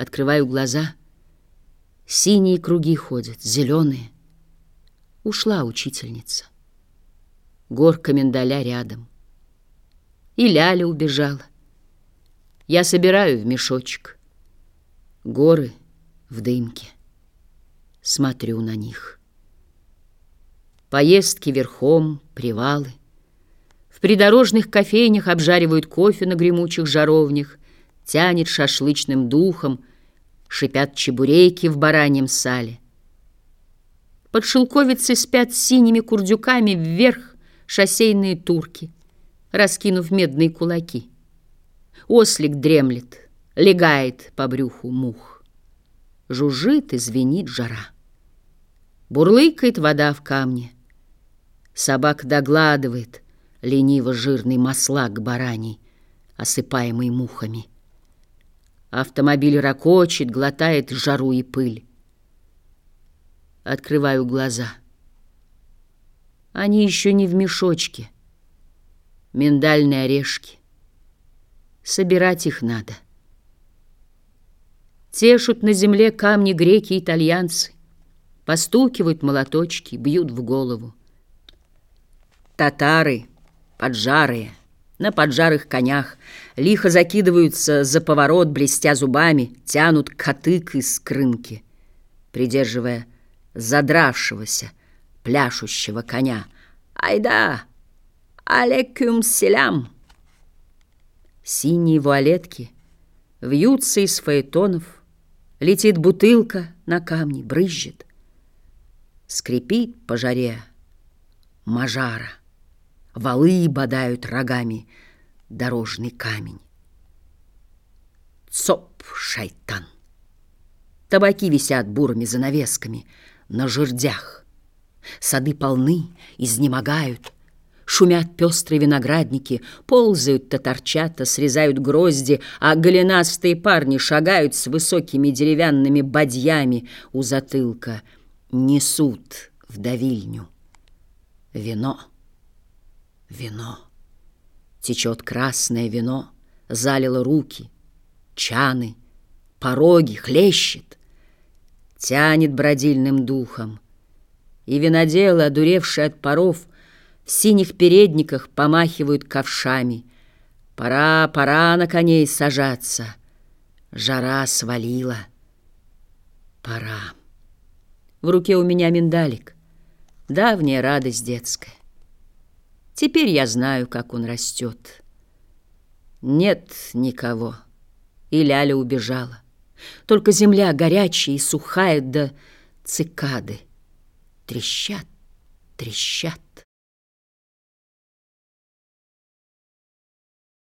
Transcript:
Открываю глаза. Синие круги ходят, зеленые. Ушла учительница. Горка миндаля рядом. И Ляля убежала. Я собираю в мешочек. Горы в дымке. Смотрю на них. Поездки верхом, привалы. В придорожных кофейнях обжаривают кофе на гремучих жаровнях, тянет шашлычным духом, шипят чебуреки в бараньем сале. Под шелковицей спят синими курдюками вверх шоссейные турки, раскинув медные кулаки. Ослик дремлет, легает по брюху мух. Жужжит и звенит жара. Бурлыкает вода в камне. Собак догладывает лениво жирный маслак бараний, осыпаемый мухами. Автомобиль ракочет, глотает жару и пыль. Открываю глаза. Они еще не в мешочке. Миндальные орешки. Собирать их надо. Тешут на земле камни греки и итальянцы. Постукивают молоточки, бьют в голову. Татары, поджарые, на поджарых конях, лихо закидываются за поворот, блестя зубами, тянут котык из крынки, придерживая задравшегося, пляшущего коня. «Айда! Алекюм селям!» Синие вуалетки вьются из фаэтонов, Летит бутылка на камни, брызжет. Скрипит по жаре мажара, Валы бодают рогами дорожный камень. Цоп, шайтан! Табаки висят бурыми занавесками На жердях. Сады полны, изнемогают — Шумят пестрые виноградники, ползают-то торчата, срезают грозди, а голенастые парни шагают с высокими деревянными бадьями у затылка, несут в давильню. Вино, вино, течет красное вино, залило руки, чаны, пороги, хлещет, тянет бродильным духом, и виноделы, одуревшие от паров, в синих передниках помахивают ковшами. Пора, пора на коней сажаться. Жара свалила. Пора. В руке у меня миндалик. Давняя радость детская. Теперь я знаю, как он растет. Нет никого. И Ляля убежала. Только земля горячая и сухая, да цикады трещат, трещат.